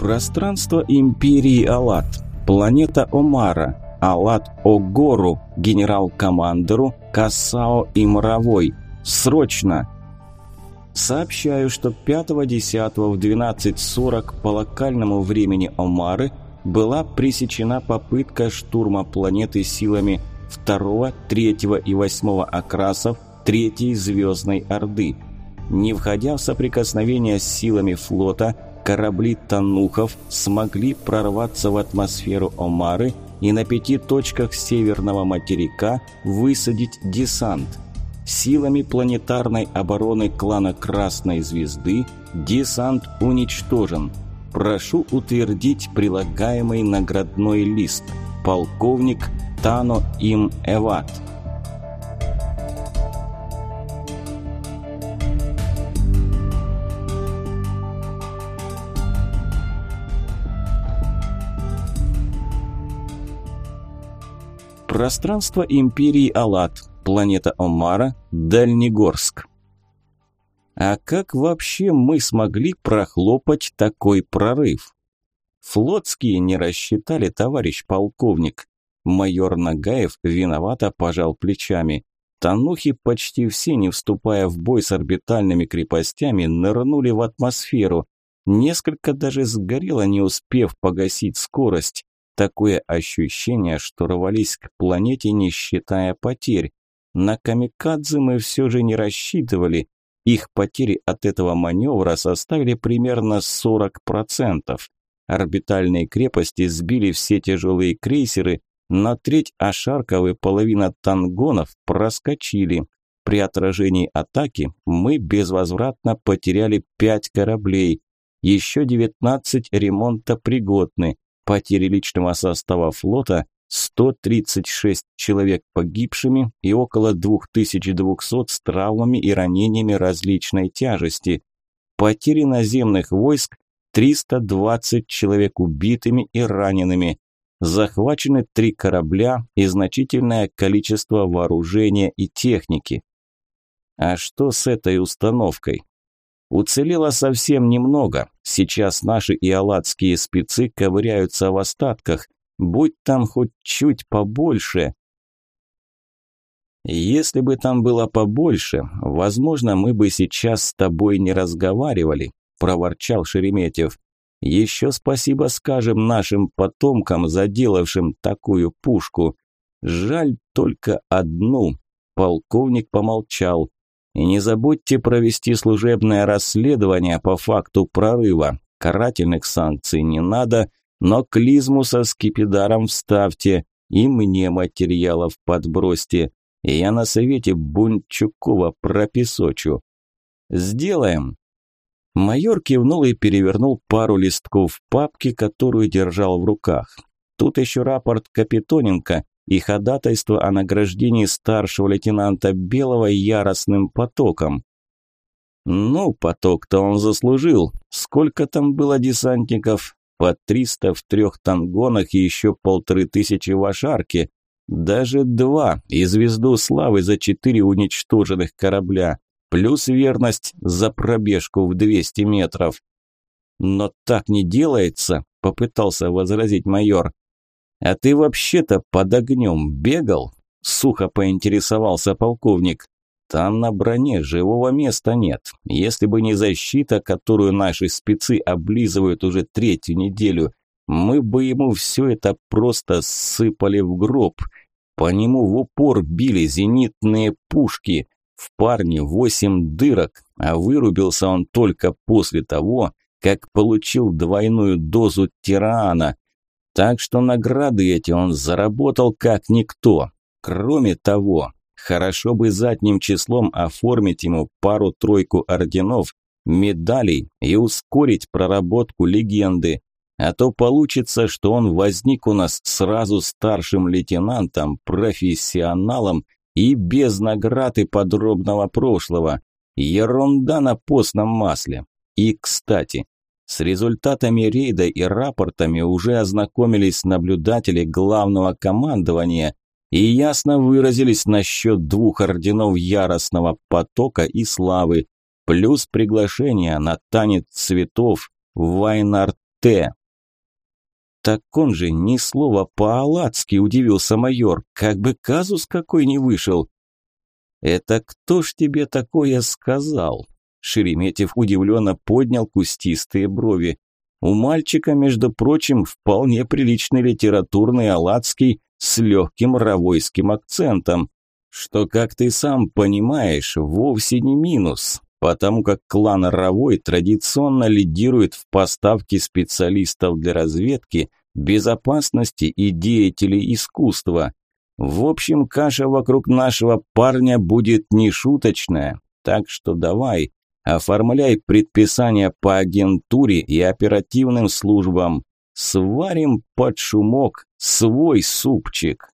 Пространство Империи Алат. Планета Омара. Алат Огору. Генерал-командеру Касао Имровой. Срочно! Сообщаю, что 5.10 в 12.40 по локальному времени Омары была пресечена попытка штурма планеты силами 2, 3 и 8 окрасов Третьей Звездной Орды. Не входя в соприкосновение с силами флота, корабли Танухов смогли прорваться в атмосферу Омары и на пяти точках северного материка высадить десант. Силами планетарной обороны клана Красной Звезды десант уничтожен. Прошу утвердить прилагаемый наградной лист. Полковник Тано Им Эват. Пространство Империи Алат, планета Омара, Дальнегорск. А как вообще мы смогли прохлопать такой прорыв? Флотские не рассчитали, товарищ полковник. Майор Нагаев виновато пожал плечами. Танухи почти все, не вступая в бой с орбитальными крепостями, нырнули в атмосферу. Несколько даже сгорело, не успев погасить скорость. Такое ощущение, что рвались к планете, не считая потерь. На камикадзе мы все же не рассчитывали. Их потери от этого маневра составили примерно 40%. Орбитальные крепости сбили все тяжелые крейсеры, на треть Ашарков и половина Тангонов проскочили. При отражении атаки мы безвозвратно потеряли 5 кораблей. Еще 19 ремонта пригодны. Потери личного состава флота 136 человек погибшими и около 2200 с травмами и ранениями различной тяжести. Потери наземных войск 320 человек убитыми и ранеными. Захвачены три корабля и значительное количество вооружения и техники. А что с этой установкой? Уцелело совсем немного. Сейчас наши иолатские спецы ковыряются в остатках. Будь там хоть чуть побольше. Если бы там было побольше, возможно, мы бы сейчас с тобой не разговаривали, проворчал Шереметьев. Еще спасибо скажем нашим потомкам, заделавшим такую пушку. Жаль только одну. Полковник помолчал. И не забудьте провести служебное расследование по факту прорыва. Карательных санкций не надо, но клизму со скипидаром вставьте и мне материалов подбросьте. И я на совете Бунчукова пропесочу. Сделаем. Майор кивнул и перевернул пару листков папки, которую держал в руках. Тут еще рапорт Капитоненко и ходатайство о награждении старшего лейтенанта Белого яростным потоком. Ну, поток-то он заслужил. Сколько там было десантников? По триста в трех тангонах и еще полторы тысячи в Ашарке. Даже два и звезду славы за четыре уничтоженных корабля. Плюс верность за пробежку в 200 метров. Но так не делается, попытался возразить майор. «А ты вообще-то под огнем бегал?» – сухо поинтересовался полковник. «Там на броне живого места нет. Если бы не защита, которую наши спецы облизывают уже третью неделю, мы бы ему все это просто сыпали в гроб. По нему в упор били зенитные пушки. В парне восемь дырок, а вырубился он только после того, как получил двойную дозу тирана. Так что награды эти он заработал как никто. Кроме того, хорошо бы задним числом оформить ему пару-тройку орденов, медалей и ускорить проработку легенды. А то получится, что он возник у нас сразу старшим лейтенантом, профессионалом и без наград и подробного прошлого. Ерунда на постном масле. И, кстати, с результатами рейда и рапортами уже ознакомились наблюдатели главного командования и ясно выразились насчет двух орденов яростного потока и славы, плюс приглашение на танец цветов в Вайнард Т. Так он же ни слова по-аладски, удивился майор, как бы казус какой не вышел. Это кто ж тебе такое сказал? Шереметьев удивленно поднял кустистые брови. У мальчика, между прочим, вполне приличный литературный аладский с легким равойским акцентом, что, как ты сам понимаешь, вовсе не минус, потому как клан Равой традиционно лидирует в поставке специалистов для разведки, безопасности и деятелей искусства. В общем, каша вокруг нашего парня будет нешуточная, так что давай, оформляй предписания по агентуре и оперативным службам. Сварим под шумок свой супчик.